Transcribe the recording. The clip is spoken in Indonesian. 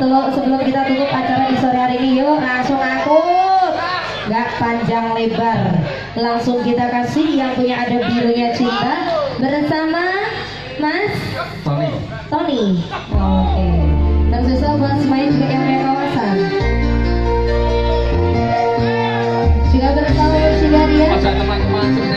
Sebelum, sebelum kita tutup acara di sore hari ini yuk langsung angkut. Gak panjang lebar. Langsung kita kasih yang punya ada birunya cinta Bersama Mas Tony. Tony. Oke. Dan susah buat semuanya juga yang punya kawasan. Juga bersama Cigaria dia. teman-teman